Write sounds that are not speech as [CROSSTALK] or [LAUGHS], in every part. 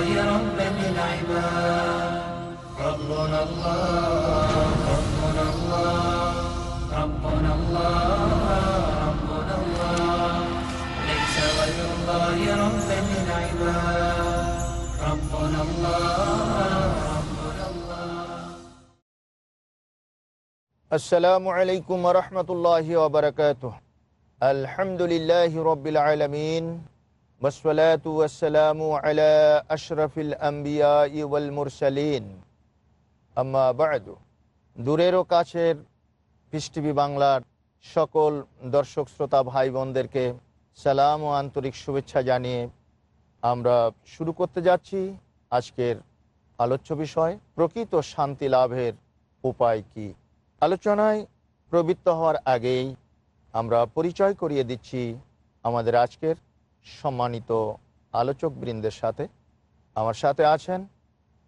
الله ربا للعباد ربنا الله ربنا الله ربنا الله. ربنا الله ليس غير الله رب العباد. ربنا الله ربنا الله. السلام عليكم ورحمة الله وبركاته. الحمد لله رب العالمين. ওয়াসালামু আলা আশরফিল আম্বিয়া ওয়াল মুরসালিন আম্মা বাদু দূরের কাছের বাংলার সকল দর্শক, শ্রোতা, ভাই বোনদেরকে সালাম ও আন্তরিক শুভেচ্ছা জানিয়ে আমরা শুরু করতে যাচ্ছি আজকের আলোচ্য বিষয়, প্রকৃত শান্তি লাভের উপায় কি? আলোচনায় প্রবৃত্ত হওয়ার আগেই আমরা পরিচয় করিয়ে দিচ্ছি আমাদের আজকের সম্মানিত আলোচক বৃন্দের সাথে আমার সাথে আছেন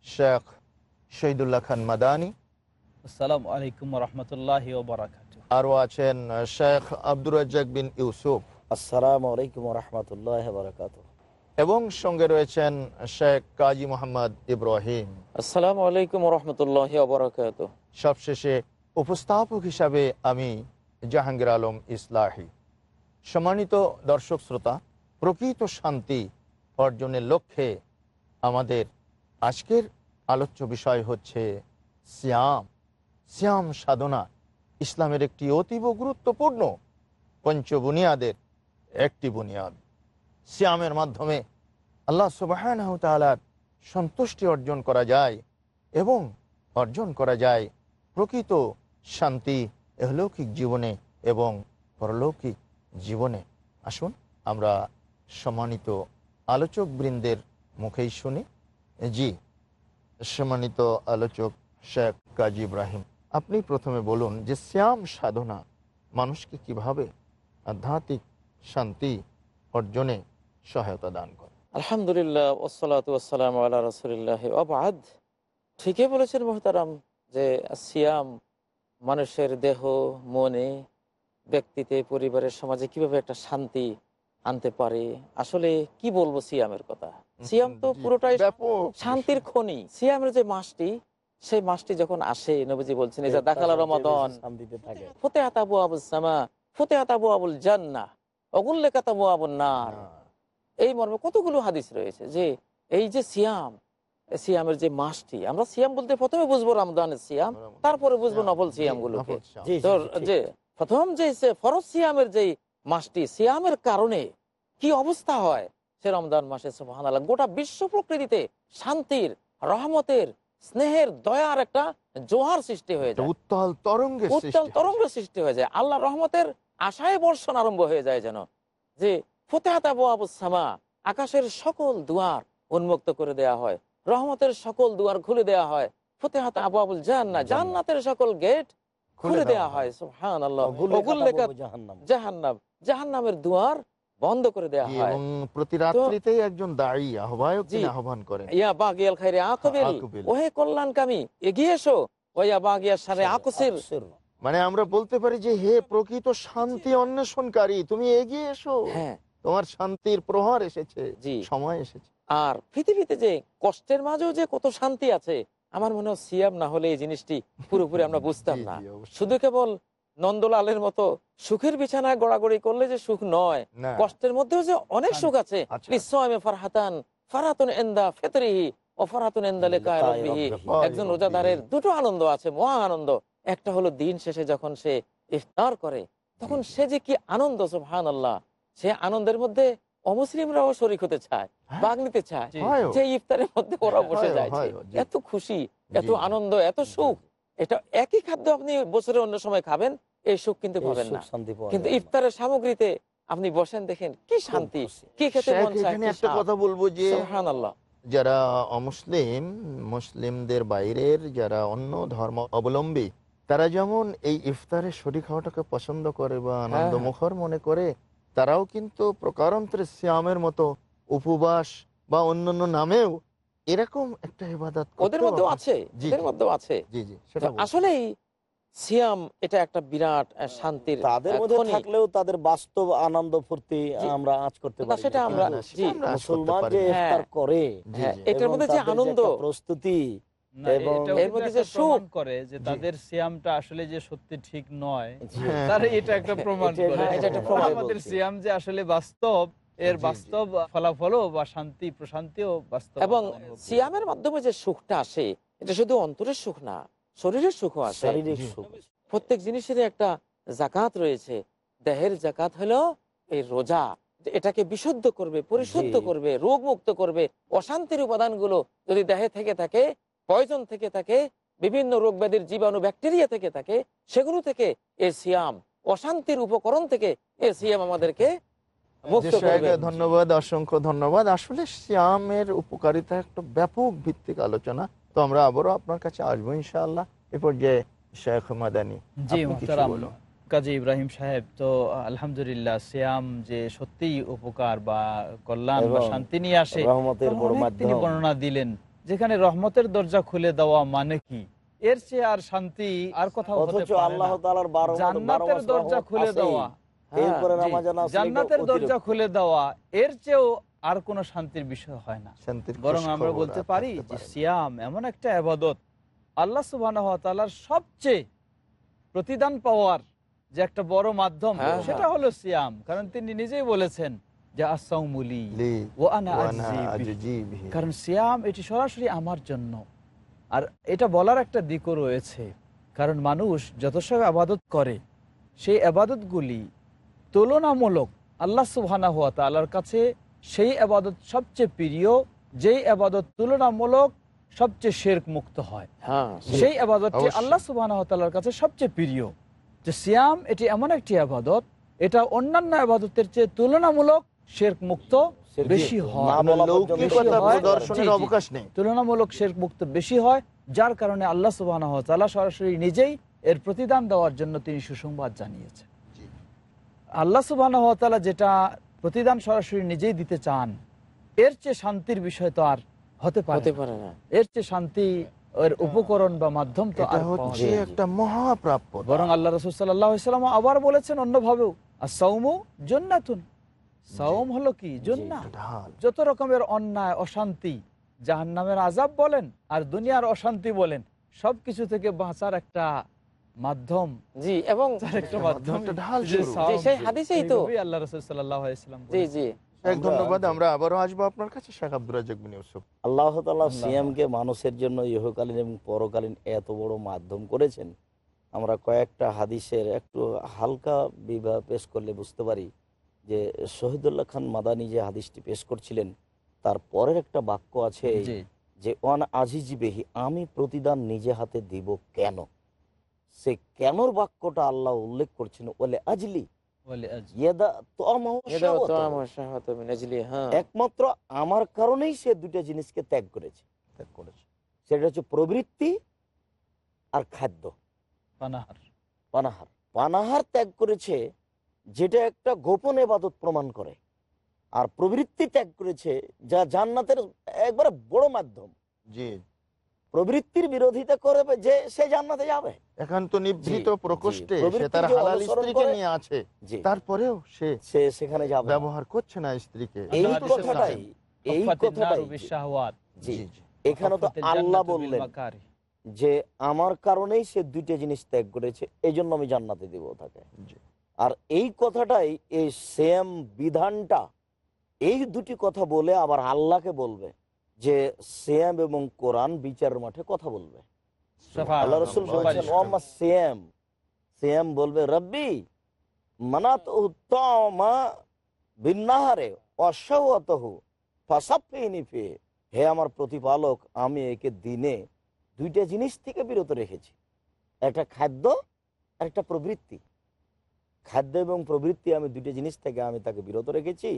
শেখ শহীদুল্লাহ খান মাদানি। আসসালামু আলাইকুম রহমতুল্লাহ বারাকাত আরও আছেন শেখ আব্দুর রাজ্জাক বিন ইউসুফ। আসসালামু আলাইকুম রহমতুল্লাহ বারকাত এবং সঙ্গে রয়েছেন শেখ কাজী মোহাম্মদ ইব্রাহিম। আসসালামু আলাইকুম রহমতুল্লাহ বারকাত সবশেষে উপস্থাপক হিসাবে আমি জাহাঙ্গীর আলম ইসলাহি। সম্মানিত দর্শক শ্রোতা প্রকৃত শান্তি অর্জনের লক্ষ্যে আমাদের আজকের আলোচ্য বিষয় হচ্ছে শ্যাম শ্যাম সাধনা ইসলামের একটি অতীব গুরুত্বপূর্ণ পঞ্চবুনিয়াদের একটি বুনিয়াদ। সিয়ামের মাধ্যমে আল্লাহ সুবাহ তালার সন্তুষ্টি অর্জন করা যায় এবং অর্জন করা যায় প্রকৃত শান্তি এহলৌকিক জীবনে এবং পরলৌকিক জীবনে। আসুন আমরা সম্মানিত আলোচক বৃন্দের মুখেই শুনি। জি, সম্মানিত আলোচক শেখ কাজী ইব্রাহিম, আপনি প্রথমে বলুন যে শ্যাম সাধনা মানুষকে কীভাবে আধ্যাত্মিক শান্তি অর্জনে সহায়তা দান করে? আলহামদুলিল্লাহ ঠিকই বলেছেন মোহতারাম যে সিয়াম মানুষের দেহ, মনে, ব্যক্তিতে, পরিবারের সমাজে কীভাবে একটা শান্তি আনতে পারে। আসলে কি বলব সিয়ামের কথা? সিয়াম তো পুরোটাই শান্তির খনি। সিয়ামের যে মাসটি সেই মাসটি যখন আসে নবীজি বলছেন এই দাখালা রমাদন ফতে আতাবু আবুল সামা ফতে আতাবু আবুল জান্না অগুল্লে কাতাবু আবুল নার এই মর্মে কতগুলো হাদিস রয়েছে যে এই যে সিয়াম সিয়ামের যে মাসটি আমরা সিয়াম বলতে প্রথমে বুঝব রমদানের সিয়াম তারপরে বুঝব নফল সিয়াম। গুলোকে সিয়াম। তো যে প্রথম যে ফরজ সিয়ামের যে মাসটি সিয়ামের কারণে কি অবস্থা হয়? সে রমজান মাসে সুবহান আল্লাহ গোটা বিশ্ব প্রকৃতিতে শান্তির রহমতের স্নেহের দয়ার একটা জোহার সৃষ্টি হয়ে যায়। উত্তাল তরঙ্গের উত্তাল তরঙ্গ সৃষ্টি হয়ে যায়। আল্লাহ রহমতের আশায় বর্ষণ আরম্ভ হয়ে যায় যেন। যে ফতেহাত আবু আবু আকাশের সকল দুয়ার উন্মুক্ত করে দেয়া হয়। রহমতের সকল দুয়ার খুলে দেয়া হয়। ফতেহাত আবু আবুল জান্না জান্নাতের সকল গেট খুলে দেয়া হয়। জাহান্নাম। জাহান্নামের দুয়ার বন্ধ করে দেয়া হয়। প্রতি রাত্রিতেই একজন দায়ী আহ্বায়ক আহ্বান করেন। ইয়া বাগিয়াল খাইরে আকবিল। আকবিল। ওহে কল্যাণকামী এগিয়ে এসো। ওয়া বাগিয়ার সারে আকসির। আকসির। মানে আমরা বলতে পারি যে হে প্রকৃত শান্তি অন্বেষণকারী তুমি এগিয়ে এসো। হ্যাঁ। তোমার শান্তির প্রহার এসেছে জি। সময় এসেছে। আর পৃথিবীতে যে কষ্টের মাঝেও যে কত শান্তি আছে আমার মনে হয় সিয়াম না হলে এই জিনিসটি পুরোপুরি আমরা বুঝতাম না। শুধু কেবল নন্দলালের মতো সুখের বিছানায় গড়াগড়ি করলে যে সুখ নয় কষ্টের মধ্যেও যে অনেক সুখ আছে। আচ্ছা। ফারহাতান ফারহাতুন ফিতরিহি। একজন রোজাদারের দুটো আনন্দ আছে মহা আনন্দ। একটা হলো দিন শেষে যখন সে ইফতার করে তখন সে যে কি আনন্দ সুবহানাল্লাহ। সে আনন্দের মধ্যে অমুসলিমরাও শরিক হতে চায় হ্যাঁ। ভাগ নিতে চায় যে ইফতারের মধ্যে ওরা বসে জি। এত খুশি এত আনন্দ এত সুখ। এটা একই খাদ্য আপনি বছরে অন্য সময় খাবেন এই সুখ কিন্তু পাবেন না। কিন্তু ইফতারের সামগ্রীতে আপনি বসেন দেখেন কি শান্তি কি খেতে মন চায় একটা কথা বলব যে সুবহানাল্লাহ। যারা অমুসলিম মুসলিমদের বাইরের যারা অন্য ধর্ম অবলম্বী তারা যেমন এই ইফতারে শরীর খাওয়াটাকে পছন্দ করে বা আনন্দ মুখর মনে করে তারাও কিন্তু প্রকারান্তরে শ্যামের মতো উপবাস বা অন্যান্য নামেও এরকম একটা ইবাদত ওদের মধ্যেও আছে ওদের। মধ্যেও আছে। জি জি সেটা আসলেই সিয়াম এটা একটা বিরাট শান্তির তাদের মধ্যে থাকলেও তাদের বাস্তব আনন্দ ফুর্তি আমরা আজ করতে পারি সেটা আমরা মুসলমান যে ইফতার হ্যাঁ। করে হ্যাঁ, এটার মধ্যে যে আনন্দ। প্রস্তুতি এবং এর মধ্যে যে সুখ। করে যে তাদের সিয়ামটা আসলে যে সত্যি ঠিক নয় হ্যাঁ, তার এটা একটা প্রমাণ করে। এটা একটা প্রমাণ আমাদের সিয়াম যে আসলে বাস্তব এর জি, জি। বাস্তব ফলাফলও বা শান্তি প্রশান্তিও বাস্তব এবং আমরা অনুভব করি। সিয়ামের মাধ্যমে যে সুখটা আসে এটা শুধু অন্তরের সুখ না শরীরের সুখও আসে। শারীরিক সুখ। প্রত্যেক জিনিসের একটা জাকাত রয়েছে। দেহের জাকাত হলো এই রোজা। এটাকে বিশুদ্ধ করবে পরিশুদ্ধ করবে রোগ মুক্ত করবে। অশান্তির উপাদানগুলো যদি দেহে থেকে থাকে পয়জন থেকে থাকে বিভিন্ন রোগ ব্যাধির জীবাণু ব্যাকটেরিয়া থেকে থাকে সেগুলো থেকে এ সিয়াম অশান্তির উপকরণ থেকে এ সিয়াম আমাদেরকে ধন্যবাদ অসংখ্য ধন্যবাদ। আসলে শ্যামের উপকারিতা একটা ব্যাপক ভিত্তিক আলোচনা। তো আমরা আবারও আপনার কাছে আসব ইনশাআল্লাহ। এ পর্যায়ে শেখ মাদানী। কাজী ইব্রাহিম সাহেব তো আলহামদুলিল্লাহ সিয়াম যে সত্যিই উপকার বা কল্যাণ বা শান্তি নিয়ে আসে তিনি বর্ণনা দিলেন। যেখানে রহমতের দরজা খুলে দেওয়া মানে কি? এর চেয়ে আর শান্তি আর কোথাও হতে পারে না। জান্নাতের দরজা খুলে দেওয়া। আসলে জান্নাতের দরজা খুলে দেওয়া এর চেয়েও আর কোন শান্তির বিষয় হয় না। বরং আমরা বলতে পারি যে সিয়াম এমন একটা আবাদত আল্লাহ সুবহানাহু সবচেয়ে প্রতিদান পাওয়ার যে একটা বড় মাধ্যম হ্যাঁ, সেটা হলো সিয়াম। কারণ তিনি নিজেই বলেছেন কারণ সিয়াম এটি সরাসরি আমার জন্য। আর এটা বলার একটা দিকও রয়েছে। কারণ মানুষ যত সব আবাদত করে সেই আবাদতগুলি তুলনামূলক আল্লাহ সুবহানা হাত তালার কাছে সেই আবাদত সবচেয়ে প্রিয় যেই আবাদত তুলনামূলক সবচেয়ে শেরক মুক্ত হয়। হ্যাঁ সেই আবাদতটি। আল্লাহ সুবাহ তাল্লার কাছে সবচেয়ে প্রিয়। যে সিয়াম এটি এমন একটি আবাদত এটা অন্যান্য আবাদতের চেয়ে তুলনামূলক শেরক মুক্ত বেশি হয়। তুলনামূলক শেরক মুক্ত বেশি হয় যার কারণে আল্লাহ সুবাহ সরাসরি নিজেই এর প্রতিদান দেওয়ার জন্য তিনি সুসংবাদ জানিয়েছেন। আল্লাহ সুবাহ যেটা প্রতিদান সরাসরি নিজেই দিতে চান এর চেয়ে শান্তির বিষয় তো আর হতে পারে না। পারে না। এর চেয়ে শান্তি এর উপকরণ বা মাধ্যম তো আর হচ্ছে একটা মহাপ্রাপ্য। বরং আল্লাহ রসুল সাল্লাম আবার বলেছেন অন্যভাবেও আর সৌমু জন্নাতুন। সৌম হলো কি? জন্না যত রকমের অন্যায় অশান্তি জাহান্নামের আজাব বলেন আর দুনিয়ার অশান্তি বলেন সবকিছু থেকে বাঁচার একটা মাধ্যম। জি এবং। সাওম, সেই হাদিসেই তো। আল্লাহ রসুল সাল্লাম জি জি। আমরা- ধন্যবাদ আমরা আবারও আসব আপনার কাছে। শেখ আব্দুর রাজাক বিন ইউসুফ আল্লাহ তাআলা। সিয়ামকে মানুষের জন্য ইহকালীন এবং পরকালীন এত বড় মাধ্যম করেছেন। আমরা কয়েকটা হাদিসের একটু হালকা বিবাহ পেশ করলে বুঝতে পারি। যে শহীদুল্লাহ খান মাদানী যে হাদিসটি পেশ করছিলেন তার পরের একটা বাক্য আছে যে ওয়ান আজিজি বেহি আমি প্রতিদান নিজে হাতে দিব কেন? সে কেনর বাক্যটা আল্লাহ উল্লেখ করছেন বলে আজলি মিন হ্যাঁ। একমাত্র আমার কারণেই সে দুইটা জিনিসকে ত্যাগ করেছে। ত্যাগ করেছে। সেটা হচ্ছে প্রবৃত্তি আর খাদ্য। পানাহার। পানাহার। পানাহার ত্যাগ করেছে যেটা একটা গোপন এবাদত প্রমাণ করে। আর প্রবৃত্তি ত্যাগ করেছে যা জান্নাতের একবারে বড় মাধ্যম। জি। প্রবৃত্তির বিরোধিতা করবে যে সে জান্নাতে যাবে। একান্ত নিভৃত প্রকোষ্ঠে সে তার হালাল স্ত্রীকে নিয়ে আছে। তারপরেও সে সে সেখানে যাবে। ব্যবহার করছে না স্ত্রীকে। এই কথাটাই এই কথাটাই বিশাহওয়াত, জি। এখানে তো আল্লাহ বললেন যে আমার কারণেই সে দুইটা জিনিস ত্যাগ করেছে এই জন্য আমি জান্নাতে দিব তাকে। জি। আর এই কথাটাই এই সেম বিধানটা এই দুটি কথা বলে আবার আল্লাহকে বলবে যে সেম এবং কোরআন বিচারের মাঠে কথা বলবে। আল্লাহ রসুল বলছেন। সেম। সেম বলবে রব্বি মানাত উত্তমা বিন্নাহারে অসহতহু ফাসাফিনি হে আমার প্রতিপালক আমি একে দিনে দুইটা জিনিস থেকে বিরত রেখেছি একটা খাদ্য একটা প্রবৃত্তি। খাদ্য এবং প্রবৃত্তি আমি দুইটা জিনিস থেকে আমি তাকে বিরত রেখেছি।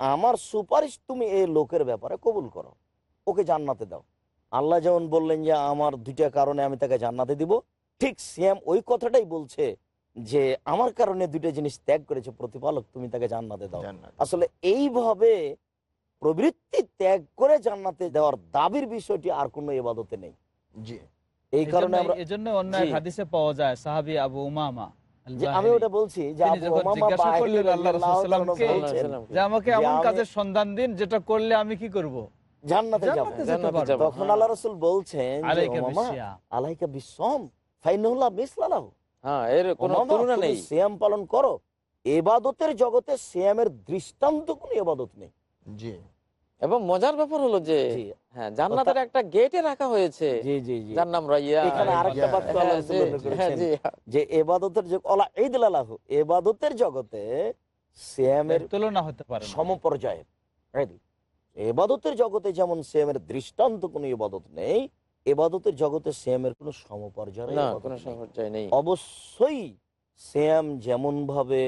আমার সুপারিশ তুমি এই লোকের ব্যাপারে কবুল করো। ওকে জান্নাতে দাও। আল্লাহ যেমন বললেন যে আমার দুইটা কারণে আমি তাকে জান্নাতে দিব। ঠিক সিয়াম ওই কথাটাই বলছে যে আমার কারণে দুইটা জিনিস ত্যাগ করেছে প্রতিপালক তুমি তাকে জান্নাতে দাও। আসলে এইভাবে প্রবৃত্তি ত্যাগ করে জান্নাতে দেওয়ার দাবির বিষয়টি আর কোনো এবাদতে নেই। জি। এই কারণে আমরা এই জন্য অন্য হাদিসে পাওয়া যায় সাহাবি আবু উমামা যে আমি ওটা বলছি যে আমাকে এমন কাজের সন্ধান দিন যেটা করলে আমি কি করব? জান্নাতে যাব। জান্নাতে যেতে জান্নাতে পারব। যাব। তখন আল্লাহ রসুল বলছেন আলাইকা উমামা, বিসিয়াম। আলাইকা বিসম ফাইনুল্লাহ মিসলালাহ হ্যাঁ এর কোনো তুলনা নেই। সিয়াম পালন করো। এবাদতের জগতে সিয়ামের দৃষ্টান্ত কোনো এবাদত নেই। জি। এবং মজার ব্যাপার হলো যে হ্যাঁ জান্নাতের একটা গেটে রাখা হয়েছে। জি জি জি। যার নাম রাইয়া। এখানে আরেকটা হ্যাঁ। যে এবাদতের জগ অলা ঈদ লালাহু এবাদতের জগতে সিয়ামের তুলনা হতে পারে সমপর্যায়ের এবাদতের জগতে যেমন সিয়ামের দৃষ্টান্ত কোনো ইবাদত নেই এবাদতের জগতে সিয়ামের কোনো সমপর্যায় কোনো নেই। অবশ্যই শ্যাম যেমনভাবে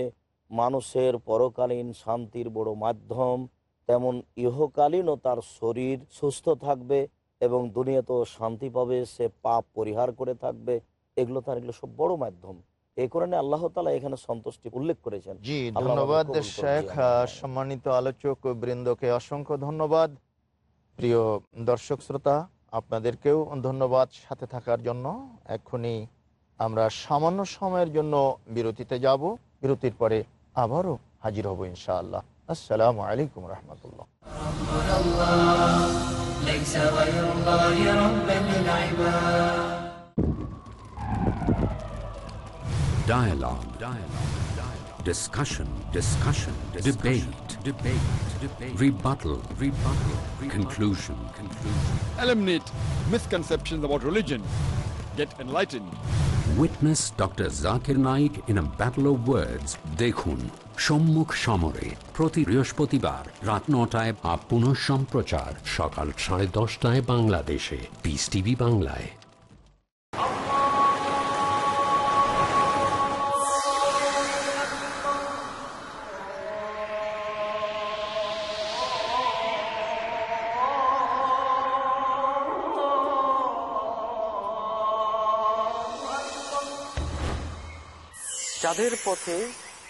মানুষের পরকালীন শান্তির বড় মাধ্যম তেমন ইহকালীনও তার শরীর সুস্থ থাকবে এবং দুনিয়াতেও শান্তি পাবে সে পাপ পরিহার করে থাকবে। এগুলো তার এগুলো সব বড় মাধ্যম। এই কারণে আল্লাহ তালা এখানে সন্তুষ্টি উল্লেখ করেছেন। জি ধন্যবাদ শেখ সম্মানিত আলোচক বৃন্দকে অসংখ্য ধন্যবাদ। প্রিয় দর্শক শ্রোতা আপনাদেরকেও ধন্যবাদ সাথে থাকার জন্য। এক্ষুনি আমরা সামান্য সময়ের জন্য বিরতিতে যাব। বিরতির পরে আবারও হাজির হব ইনশাআল্লাহ। আসসালামু আলাইকুম রহমতুল্লাহ ليس غير الله ربا للعباد Dialogue. Dialogue. Dialogue. Discussion. Discussion. Debate. Debate. Debate. Rebuttal. Rebuttal. Conclusion. Conclusion. eliminate misconceptions about religion, get enlightened. Witness Dr. Zakir Naik in a battle of words. দেখুন সম্মুখ সমরে প্রতি বৃহস্পতিবার রাত নটায় বা পুনঃ সম্প্রচার সকাল সাড়ে দশটায় বাংলাদেশে। পিস টিভি বাংলায়। যাদের পথে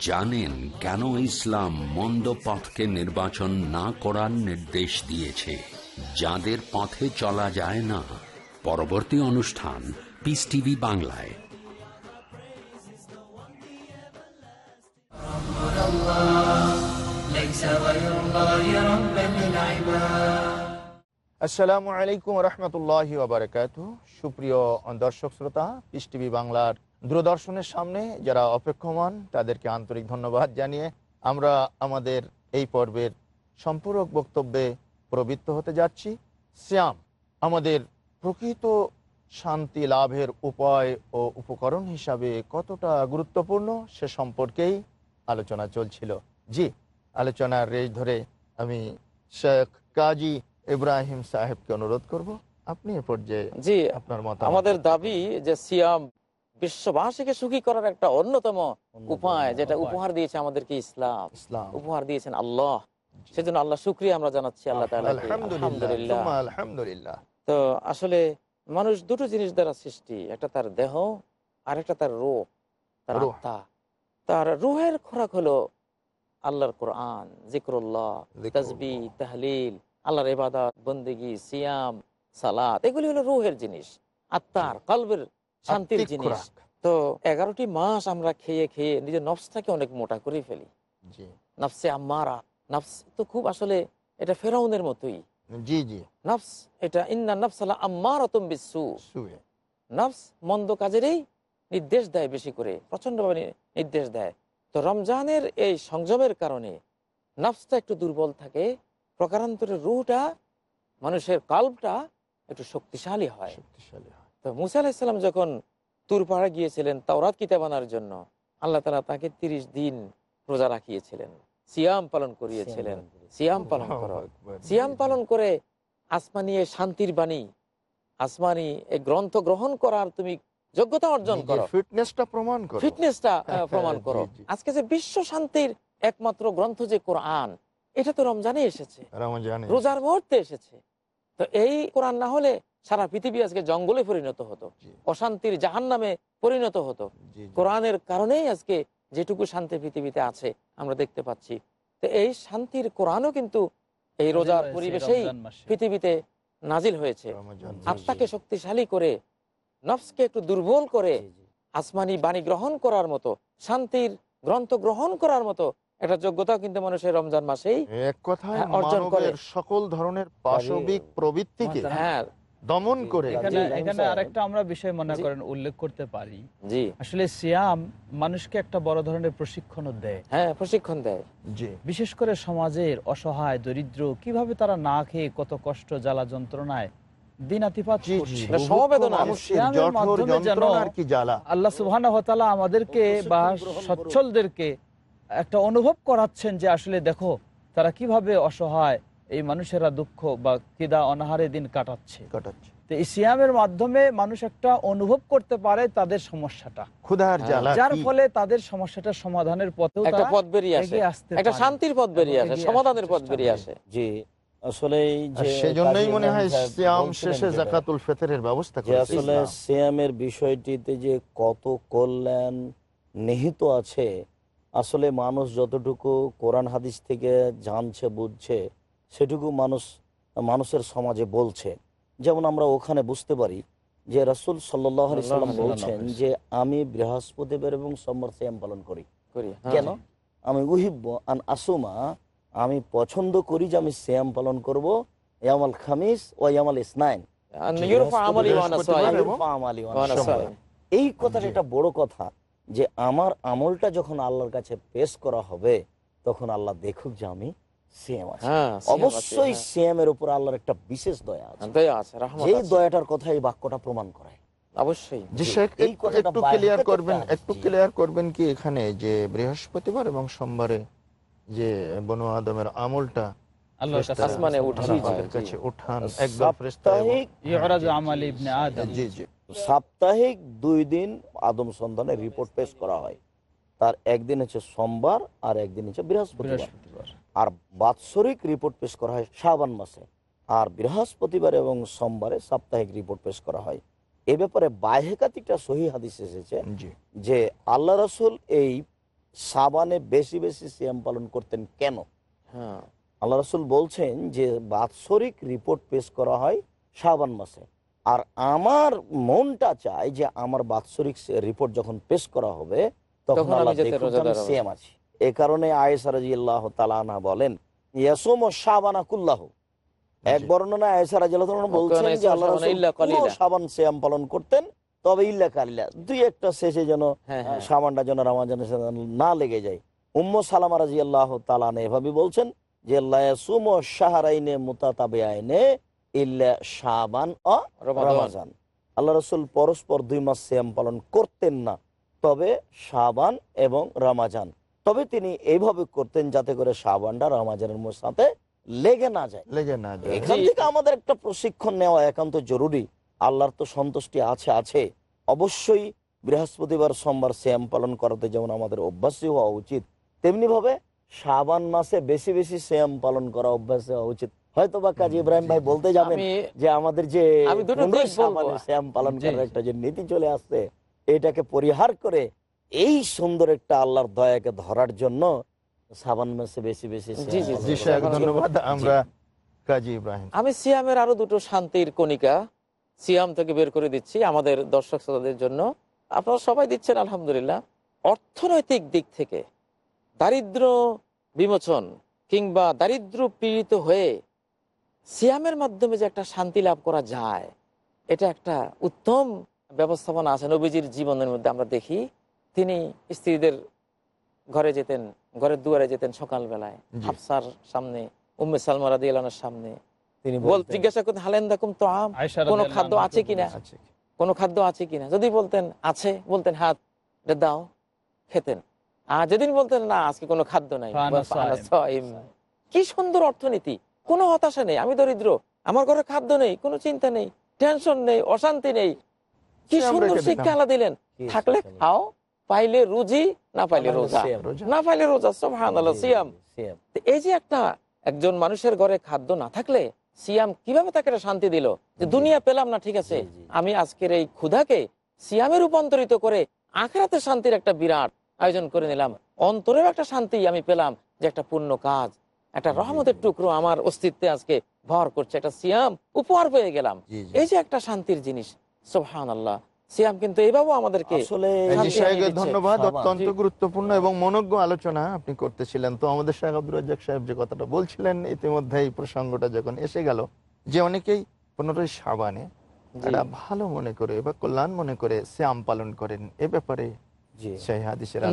জানেন কেন ইসলাম মন্দ পথকে নির্বাচন না করার নির্দেশ দিয়েছে। যাদের পথে চলা যায় না। পরবর্তী অনুষ্ঠান পিস টিভি বাংলায়। আসসালামু আলাইকুম রহমতুল্লাহ সুপ্রিয় দর্শক, শ্রোতা পিস টিভি বাংলার দূরদর্শনের সামনে যারা অপেক্ষমান তাদেরকে আন্তরিক ধন্যবাদ জানিয়ে আমরা আমাদের এই পর্বের সম্পূরক বক্তব্যে প্রবৃত্ত হতে যাচ্ছি। শ্যাম আমাদের প্রকৃত শান্তি লাভের উপায় ও উপকরণ হিসাবে কতটা গুরুত্বপূর্ণ সে সম্পর্কেই আলোচনা চলছিল। জি আলোচনার রেশ ধরে আমি শেখ কাজী ইব্রাহিম সাহেবকে অনুরোধ করব। আপনি এ পর্যায়ে জি আপনার মত আমাদের দাবি যে সিয়াম বিশ্ববাসীকে সুখী করার একটা অন্যতম উপায় যেটা উপহার দিয়েছে আমাদেরকে ইসলাম। ইসলাম। উপহার দিয়েছেন আল্লাহ। সেজন্য আল্লাহ শুক্রিয়া আমরা জানাচ্ছি আল্লাহ আলহামদুলিল্লাহ। তো আসলে মানুষ দুটো জিনিস দ্বারা সৃষ্টি একটা তার দেহ আর একটা তার রূহ তার আত্মা। তার রুহের খোরাক হলো আল্লাহর কোরআন জিক্রুল্লাহ। তাজবি তাহলিল আল্লাহর ইবাদত বন্দেগি সিয়াম সালাত এগুলি হলো রুহের জিনিস। আত্মার কলবের শান্তির জিনিস। তো এগারোটি মাস আমরা খেয়ে খেয়ে নিজের নফসটাকে অনেক মোটা করে ফেলি। নফসে আম্মারা। নফস তো খুব আসলে এটা ফেরাউনের মতোই। জি জি। নফস এটা ইন্না নফসালা আম্মার বিশ্বু নফস মন্দ কাজেরই নির্দেশ দেয় বেশি করে প্রচন্ডভাবে নি- নির্দেশ দেয়। তো রমজানের এই সংযমের কারণে নফসটা একটু দুর্বল থাকে প্রকারান্তরের রুহটা মানুষের কাল্পটা একটু শক্তিশালী হয়। শক্তিশালী হয়। তো মুসা আলাহিসাল্লাম যখন তুর পাহাড়ে গিয়েছিলেন তাওরাত কিতাব আনার জন্য আল্লাহ তালা তাকে তিরিশ দিন রোজা রাখিয়েছিলেন সিয়াম পালন করিয়েছিলেন। সিয়াম পালন করো সিয়াম পালন করে আসমানি শান্তির বাণী আসমানি এই গ্রন্থ গ্রহণ করার তুমি যোগ্যতা অর্জন করো। ফিটনেসটা প্রমাণ করো। ফিটনেসটা প্রমাণ করো। আজকে যে বিশ্ব শান্তির একমাত্র গ্রন্থ যে কোরআন এটা তো রমজানে এসেছে। রোজার মুহূর্তে এসেছে। তো এই কোরআন না হলে সারা পৃথিবী আজকে জঙ্গলে পরিণত হতো অশান্তির জাহান নামে পরিণত হতো। কোরআনের কারণেই আজকে যেটুকু শান্তি পৃথিবীতে আছে আমরা দেখতে পাচ্ছি। তো এই শান্তির কোরআনও কিন্তু এই রোজার পরিবেশেই পৃথিবীতে নাজিল হয়েছে। আত্মাকে শক্তিশালী করে নফসকে একটু দুর্বল করে আসমানি বাণী গ্রহণ করার মতো শান্তির গ্রন্থ গ্রহণ করার মতো একটা যোগ্যতা কিন্তু মানুষের রমজান মাসেই এক কথায় হ্যাঁ, অর্জন করে। সকল ধরনের পাশবিক প্রবৃত্তিকে হ্যাঁ। দমন করে এখানে। আরেকটা আমরা বিষয় মনে করেন উল্লেখ করতে পারি। জি। আসলে সিয়াম মানুষকে একটা বড় ধরনের প্রশিক্ষণও দেয়। হ্যাঁ প্রশিক্ষণ দেয়। জি। বিশেষ করে সমাজের অসহায় দরিদ্র কীভাবে তারা না খেয়ে কত কষ্ট জ্বালা যন্ত্রণায় আল্লাহ সুবহান আমাদেরকে বা সচ্ছলদেরকে একটা অনুভব করাচ্ছেন যে আসলে দেখো তারা কীভাবে অসহায় এই মানুষেরা দুঃখ বা কিদা অনাহারে দিন কাটাচ্ছে। কাটাচ্ছে। তো এই সিয়ামের মাধ্যমে মানুষ একটা অনুভব করতে পারে তাদের সমস্যাটা। ক্ষুধার যার ফলে তাদের সমস্যাটা সমাধানের পথেও একটা পথ বেরিয়ে আসে। আসতে একটা শান্তির পথ বেরিয়ে আসে সমাধানের পথ বেরিয়ে আসে। জি। আসলে যে সেজন্যই মনে হয় সিয়াম শেষে যেটা, জাকাতুল ব্যবস্থা করেছে। আসলে ইসলাম। সিয়ামের বিষয়টিতে যে কত কল্যাণ নিহিত আছে আসলে মানুষ যতটুকু কোরআন হাদিস থেকে জানছে বুঝছে সেটুকু মানুষ মানুষের সমাজে বলছে। যেমন আমরা ওখানে বুঝতে পারি যে রাসুল সাল্লাম বলছেন যে আমি বৃহস্পতিবার এবং সোমবার সিয়াম পালন করি। হ্যাঁ। কেন? আমি উহিব্ব আন আসুমা আমি পছন্দ করি যে আমি শ্যাম পালন করব ইয়ামাল খামিস ও ইয়ামাল ইসনাইন। এই কথাটা একটা বড় কথা। যে আমার আমলটা যখন আল্লাহর কাছে পেশ করা হবে তখন আল্লাহ দেখুক যে আমি হ্যাঁ, অবশ্যই হ্যাঁ। সিএম এর উপর আল্লাহর একটা বিশেষ দয়া আছে। যেই আছে। দয়াটার কথা এই বাক্যটা প্রমাণ করে অবশ্যই। এই একটু- কথাটা একটু বাইরে ক্লিয়ার করবেন একটু ক্লিয়ার করবেন কি এখানে যে বৃহস্পতিবার এবং সোমবারে যে বনু আদমের আমলটা আল্লাহর আসমানে উঠানো হয়। কাছে উঠান একদম জি জি। সাপ্তাহিক দুই দিন আদম সন্তানের রিপোর্ট পেশ করা হয়। তার একদিন হচ্ছে সোমবার আর একদিন হচ্ছে বৃহস্পতিবার। আর বাৎসরিক রিপোর্ট পেশ করা হয় শ্রাবণ মাসে। আর বৃহস্পতিবার এবং সোমবারে সাপ্তাহিক রিপোর্ট পেশ করা হয়। এ ব্যাপারে বাইহেকাতিকটা সহি হাদিস এসেছে যে আল্লাহ রসুল এই সাবানে বেশি বেশি সিয়াম পালন করতেন কেন? হ্যাঁ। আল্লাহ রসুল বলছেন যে বাৎসরিক রিপোর্ট পেশ করা হয় শ্রাবণ মাসে। আর আমার মনটা চায় যে আমার বাৎসরিক রিপোর্ট যখন পেশ করা হবে তখন। সিয়াম আছি। এ কারণে আয়েসা রাজি আল্লাহ তালানা বলেন ইয়াসুম এক বর্ণনা আয়েসা রাজি আল্লাহ বলছেন যে আল্লাহ সিয়াম পালন করতেন তবে ইল্লা কালিলা। দুই একটা শেষে যেন হ্যাঁ হ্যাঁ। সাবানটা যেন রামাজানের না লেগে যায়। উম্ম সালামা রাজি আল্লাহ তালানে এভাবে বলছেন যে লায়াসুম শাহরাইনে মুতাতাবে আইনে ইল্লা শাবান ও রমাজান। আল্লাহ রসুল পরস্পর দুই মাস সিয়াম পালন করতেন না। তবে শাবান এবং রমাজান। তবে তিনি এইভাবে করতেন যাতে করে শাবানটা রমাজানের সাথে লেগে না যায়। লেগে না যায়। এখান থেকে আমাদের একটা প্রশিক্ষণ নেওয়া একান্ত জরুরি। আল্লাহর তো সন্তুষ্টি আছে আছে। অবশ্যই বৃহস্পতিবার সোমবার শ্যাম পালন করাতে যেমন আমাদের অভ্যাসী হওয়া উচিত তেমনি ভাবে শাবান মাসে বেশি বেশি শ্যাম পালন করা অভ্যাস হওয়া উচিত। হয়তো বা কাজী ইব্রাহিম ভাই বলতে যাবেন যে আমাদের যে শ্যাম পালন করার একটা যে নীতি চলে আসছে এটাকে পরিহার করে এই সুন্দর একটা আল্লাহর দয়াকে ধরার জন্য সাবান মাসে বেশি বেশি। ধন্যবাদ। আমরা কাজী ইব্রাহিম। আমি সিয়ামের আরও দুটো শান্তির কণিকা সিয়াম থেকে বের করে দিচ্ছি আমাদের দর্শক শ্রোতাদের জন্য। আপনারা সবাই দিচ্ছেন আলহামদুলিল্লাহ। অর্থনৈতিক দিক থেকে দারিদ্র বিমোচন কিংবা দারিদ্র পীড়িত হয়ে সিয়ামের মাধ্যমে যে একটা শান্তি লাভ করা যায় এটা একটা উত্তম ব্যবস্থাপনা আছে। নবীজির জীবনের মধ্যে আমরা দেখি তিনি স্ত্রীদের ঘরে যেতেন ঘরের দুয়ারে যেতেন সকালবেলায়। হাফসার সামনে উম্মে সালমা রাদি সামনে। তিনি বল জিজ্ঞাসা করতেন হালেন দেখুন তো আম কোনো খাদ্য আছে কিনা? কোনো খাদ্য আছে কিনা? যদি বলতেন আছে। বলতেন হাত এটা দাও। খেতেন। আর যেদিন বলতেন না আজকে কোনো খাদ্য নাই। কি সুন্দর অর্থনীতি। কোনো হতাশা নেই আমি দরিদ্র। আমার ঘরে খাদ্য নেই কোনো চিন্তা নেই টেনশন নেই অশান্তি নেই। কি সুন্দর শিক্ষা আল্লাহ দিলেন। থাকলে খাও পাইলে রুজি না পাইলে রোজা। না পাইলে রোজা জি, সিয়াম। এই যে একটা একজন মানুষের ঘরে খাদ্য না থাকলে সিয়াম কীভাবে তাকে শান্তি দিল? যে দুনিয়া পেলাম না ঠিক আছে। আমি আজকের এই ক্ষুধাকে সিয়ামে রূপান্তরিত করে আখরাতে শান্তির একটা বিরাট আয়োজন করে নিলাম। অন্তরেও একটা শান্তি আমি পেলাম যে একটা পূর্ণ কাজ। একটা রহমতের টুকরো আমার অস্তিত্বে আজকে ভর করছে একটা সিয়াম উপহার পেয়ে গেলাম। এই যে একটা শান্তির জিনিস সোহান আল্লাহ সিয়াম কিন্তু এইভাবেও আমাদেরকে। ধন্যবাদ অত্যন্ত গুরুত্বপূর্ণ এবং মনজ্ঞ আলোচনা আপনি করতেছিলেন তো আমাদের রাজ্জাক সাহেব যে কথাটা বলছিলেন ইতিমধ্যে এই প্রসঙ্গটা যখন এসে গেল যে অনেকেই পনেরোই সাবানে। ভালো মনে করে বা কল্যাণ মনে করে শ্যাম পালন করেন এ ব্যাপারে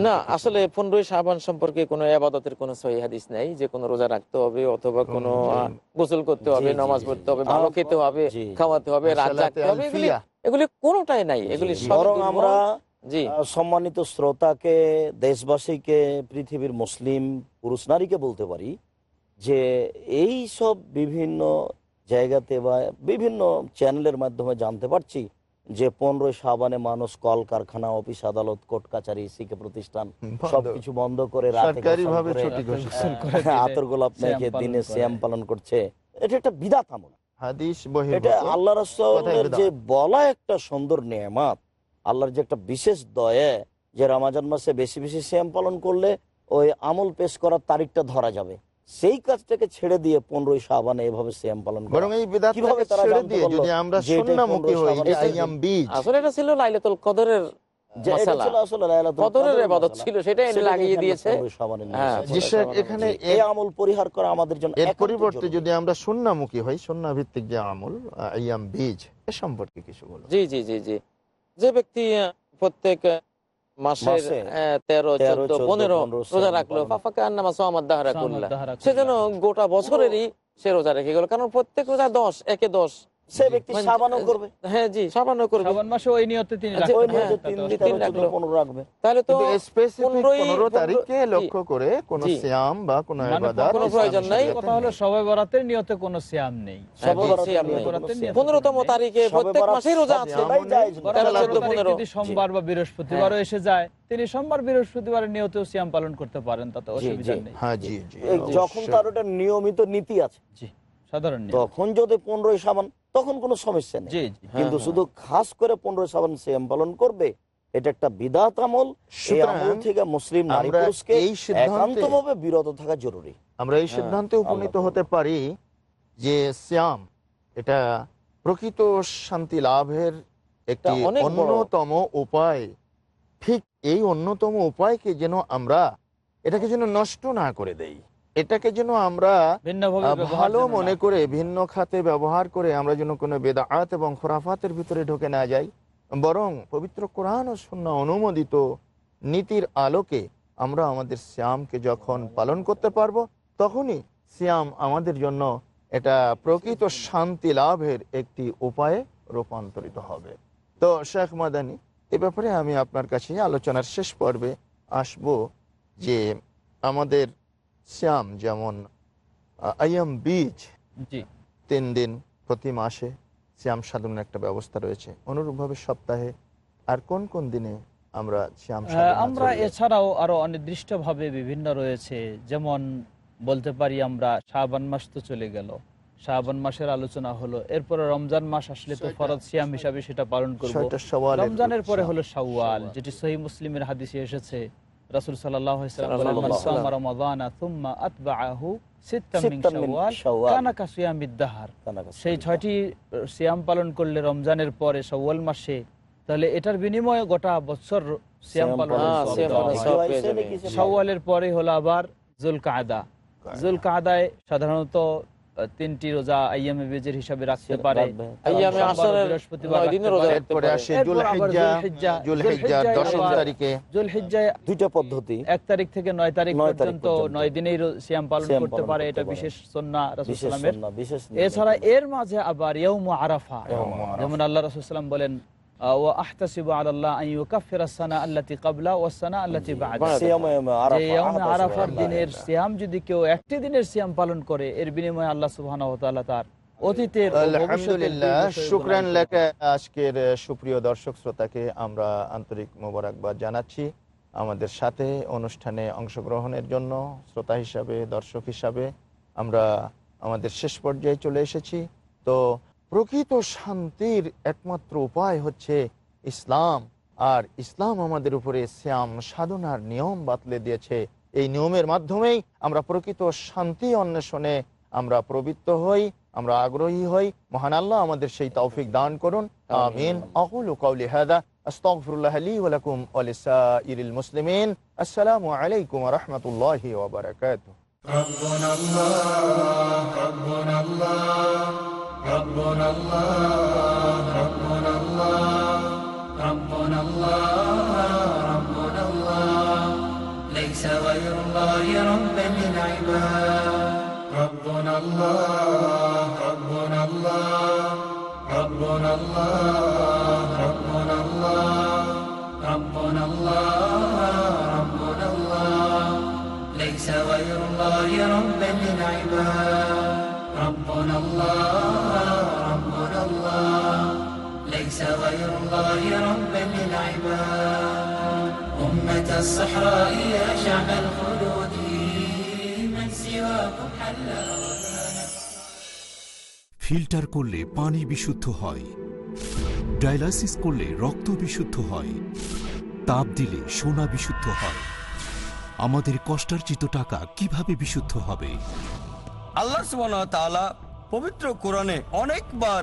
না আসলে পনেরোই সাবান সম্পর্কে কোনো আবাদতের কোনো সহি হাদিস নেই যে কোনো রোজা রাখতে হবে অথবা কোনো গোসল করতে হবে নামাজ পড়তে হবে ভালো খেতে হবে খাওয়াতে হবে রাত জাগতে হবে এগুলি। এগুলি কোনোটাই নাই। এগুলি বরং আমরা জি। সম্মানিত শ্রোতাকে দেশবাসীকে পৃথিবীর মুসলিম পুরুষ নারীকে বলতে পারি যে এই সব বিভিন্ন জায়গাতে বা বিভিন্ন চ্যানেলের মাধ্যমে জানতে পারছি যে পনেরোই সাবানে মানুষ কল কারখানা অফিস আদালত কোর্ট কাছারি শিক্ষা প্রতিষ্ঠান সবকিছু বন্ধ করে [LAUGHS] আতর গোলাপ মেখে দিনে শ্যাম পালন করছে। এটা একটা বিদাত আমল এটা আল্লাহ রসুলের যে বলা একটা সুন্দর নেয়ামাত আল্লাহর যে একটা বিশেষ দয়া যে রমাজান মাসে বেশি বেশি শ্যাম পালন করলে ওই আমল পেশ করার তারিখটা ধরা যাবে। সেই কাজটাকে ছেড়ে দিয়ে পনেরোই সাবানে এভাবে শ্যাম পালন করা। বরং এই বিদাতটাকে কীভাবে তারা দিয়ে যদি আমরা যে পনেরো হই যে আইয়াম বীজ। আসলে এটা ছিল লাইলাতুল কদরের হ্যাঁ, এসেছে। যে শেখ সাবানের এখানে এই এর- পরিহার করা আমাদের জন্য এর পরিবর্তে যদি আমরা সুন্নামুখী হই সুন্না ভিত্তিক যে আমল আইয়াম বীজ এ সম্পর্কে কিছু বলুন। জি জি জি জি। যে ব্যক্তি আহ, প্রত্যেক মাসের তেরো চোদ্দ পনেরো পনেরো রোজা রাখল। পালন। ফাফাকা আন্নামা সোয়ামাদ দাহারা সোয়ামাদ সে যেন গোটা বছরেরই সে রোজা রেখে গেল। কারণ প্রত্যেক রোজা দশ একে দশ। সে ব্যক্তি মানে- সাবানও করবে। হ্যাঁ জি সামান্য করবে। শ্রাবণ মাসে ওই নিয়তে তিনি আচ্ছা, ওই হ্যাঁ, নিয়ে যে পারেন, তিন তাতে দিন তিন তেরো, চোদ্দ, রাখল। পনেরো রাখবে। তাহলে তো স্পেসিফিক জি। লক্ষ্য করে কোন সিয়াম বা কোন মানে ইবাদত কোনো প্রয়োজন নাই। কথা হলো। সবাই বরাতের নিয়তে কোনো সিয়াম নেই। হ্যাঁ, সবে বরাতের নিয়তে নিয়তে। তারিখে প্রত্যেক মাসেই রোজা আছে চোদ্দ, চোদ্দ তারিখ পনেরো। যদি সোমবার বা বৃহস্পতিবারও এসে যায় তিনি সোমবার বৃহস্পতিবার নিয়তেও সিয়াম পালন করতে পারেন তাতে অসুবিধা নেই। হ্যাঁ জি জি। যখন। তার ওটা নিয়মিত নীতি আছে। জি সাধারণ নিয়ম। তখন যদি পনেরোই সাবান তখন কোনো সমস্যা নেই। জি কিন্তু হ্যাঁ, শুধু খাস করে পনেরোই সাবান সিয়াম পালন করবে এটা একটা বিদাত আমল। থেকে মুসলিম নারী পুরুষকে একান্তভাবে বিরত থাকা জরুরি। আমরা এই সিদ্ধান্তে উপনীত হতে পারি যে শ্যাম এটা প্রকৃত শান্তি লাভের একটি। অন্যতম উপায়। ঠিক এই অন্যতম উপায়কে যেন আমরা এটাকে যেন নষ্ট না করে দেই। এটাকে যেন আমরা ভালো মনে করে ভিন্ন খাতে ব্যবহার করে আমরা যেন কোনো বেদাআত এবং খোরাফাতের ভিতরে ঢুকে না যাই বরং পবিত্র কোরআন ও শূন্য অনুমোদিত নীতির আলোকে আমরা আমাদের শ্যামকে যখন পালন করতে পারব তখনই শ্যাম আমাদের জন্য এটা প্রকৃত শান্তি লাভের একটি উপায়ে রূপান্তরিত হবে। তো শেখ মাদানি এ ব্যাপারে আমি আপনার কাছে আলোচনার শেষ পর্বে আসব যে আমাদের শ্যাম যেমন আইএম বীজ জি। তিন দিন প্রতি মাসে শ্যাম সাধনের একটা ব্যবস্থা রয়েছে। অনুরূপভাবে সপ্তাহে আর কোন কোন দিনে আমরা শ্যাম সাধনা আমরা এছাড়াও আরও অনির্দিষ্টভাবে বিভিন্ন রয়েছে। যেমন বলতে পারি আমরা শাবান মাস তো চলে গেল। শাবান মাসের আলোচনা হলো। এরপরে রমজান মাস আসলে তো ফরজ সিয়াম হিসাবে সেটা পালন করব। রমজানের পরে হলো শাওয়াল যেটি সহি মুসলিমের হাদিসে এসেছে। রাসূল সাল্লাল্লাহু আলাইহি ওয়াসাল্লাম বলেন, সাল্লাল্লাহু "মান আলাইহি সামা রমাদানা থুম্মা আতবাআহু সিত্তাম শাওয়াল, শাওয়াল। কানা কাসিয়ামিদ দাহার। সেই ছয়টি সিয়াম পালন করলে রমজানের পরে সওয়াল মাসে তাহলে এটার বিনিময়ে গোটা বছর সিয়াম পালন, সওয়াব সিয়াম দেওয়া পালনের। সওয়াব। পেয়ে যাবে। নাকি সে- শাওয়ালের পরে হলো আবার জুল কায়দা জুল কায়দায় সাধারণত তিনটি রোজা আইয়ামে বেজের হিসাবে রাখতে পারে। আইয়ামে আসরের বৃহস্পতিবার রোজা রাখতে। আসে জুলহিজ্জা, জুলহিজ্জায় হিজ্জায় দুইটা পদ্ধতি। এক তারিখ থেকে নয় তারিখ পর্যন্ত। নয় দিনেই সিয়াম পালন করতে পারে এটা বিশেষ সন্না বিশেষ এছাড়া এর মাঝে আবার ইয়ৌম আরাফা। ইয়াউমু আরাফা। যেমন আল্লাহ রাসূলুল্লাহ বলেন ও আহতাসিবু আল্লাতি আল্লাতি আরাফার আল্লাহ। দিনের সিয়াম যদি কেউ একটি দিনের সিয়াম পালন করে এর বিনিময়ে আল্লাহ সুবহানাহু ওয়া তার অতীতের ও ভবিষ্যতের দুই আলহামদুলিল্লাহ শুক্রান লেখা আজকের সুপ্রিয় দর্শক শ্রোতাকে আমরা আন্তরিক মোবারকবাদ জানাচ্ছি। আমাদের সাথে অনুষ্ঠানে অংশগ্রহণের জন্য শ্রোতা হিসাবে দর্শক হিসাবে আমরা আমাদের শেষ পর্যায়ে চলে এসেছি। তো প্রকৃত শান্তির একমাত্র উপায় হচ্ছে ইসলাম আর ইসলাম আমাদের উপরে শ্যাম সাধনার নিয়ম বাতলে দিয়েছে এই নিয়মের মাধ্যমেই আমরা প্রকৃত শান্তি অন্বেষণে আমরা প্রবৃত্ত হই আমরা আগ্রহী হই মহান আল্লাহ আমাদের সেই তৌফিক দান করুন আমিন আকুলু কওলি হাদা আস্তাগফিরুল্লাহ লি ওয়া লাকুম ওয়া লিসাইরিল মুসলিমিন আসসালামু আলাইকুম ওয়া রাহমাতুল্লাহি ওয়া বারাকাতুহু ربنا الله ربنا الله ربنا الله ربنا الله ربنا الله ربنا الله ليس غير الله ربا للعباد ربنا الله ربنا الله ربنا الله ربنا الله ربنا الله ربنا الله ليس غير الله ربا للعباد ربنا الله ربنا الله ليس غير الله ربا للعباد أمة الصحراء يا شعب الخلود من سواكم حل ফিল্টার করলে পানি বিশুদ্ধ হয় ডায়ালাসিস করলে রক্ত বিশুদ্ধ হয় তাপ দিলে সোনা বিশুদ্ধ হয় আমাদের কষ্টার্জিত টাকা কিভাবে বিশুদ্ধ হবে আল্লাহ সুবহানাহু ওয়া তাআলা পবিত্র কোরআনে অনেকবার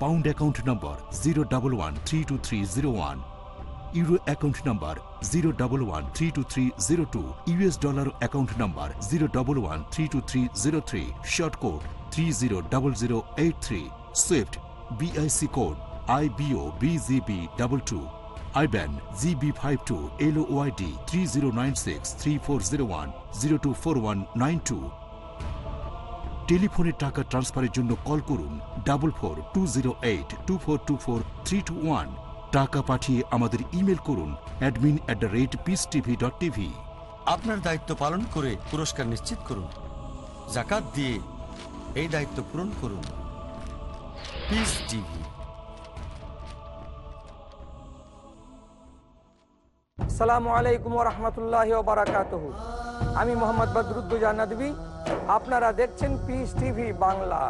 Pound account number zero double one three two three zero one euro account number zero double one three two three zero two US dollar account number zero double one three two three zero three short code three zero double zero eight three swift BIC code I BO BGB double two IBAN GB five two L YD three zero nine six three four zero one zero two four one nine two টেলিফোনে টাকা ট্রান্সফারের জন্য call করুন double four two zero eight two four two four three two one টাকা পাঠিয়ে আমাদের email করুন admin at the rate Peace TV dot TV আপনার দায়িত্ব পালন করে পুরস্কার নিশ্চিত করুন। জাকাত দিয়ে এই দায়িত্ব পূরণ করুন। পিস টিভি সালামু আলাইকুম রহমতুল্লাহ বারাকাত আমি মোহাম্মদ বদরুদ্দুজা নদী আপনারা দেখছেন পিস টিভি বাংলা।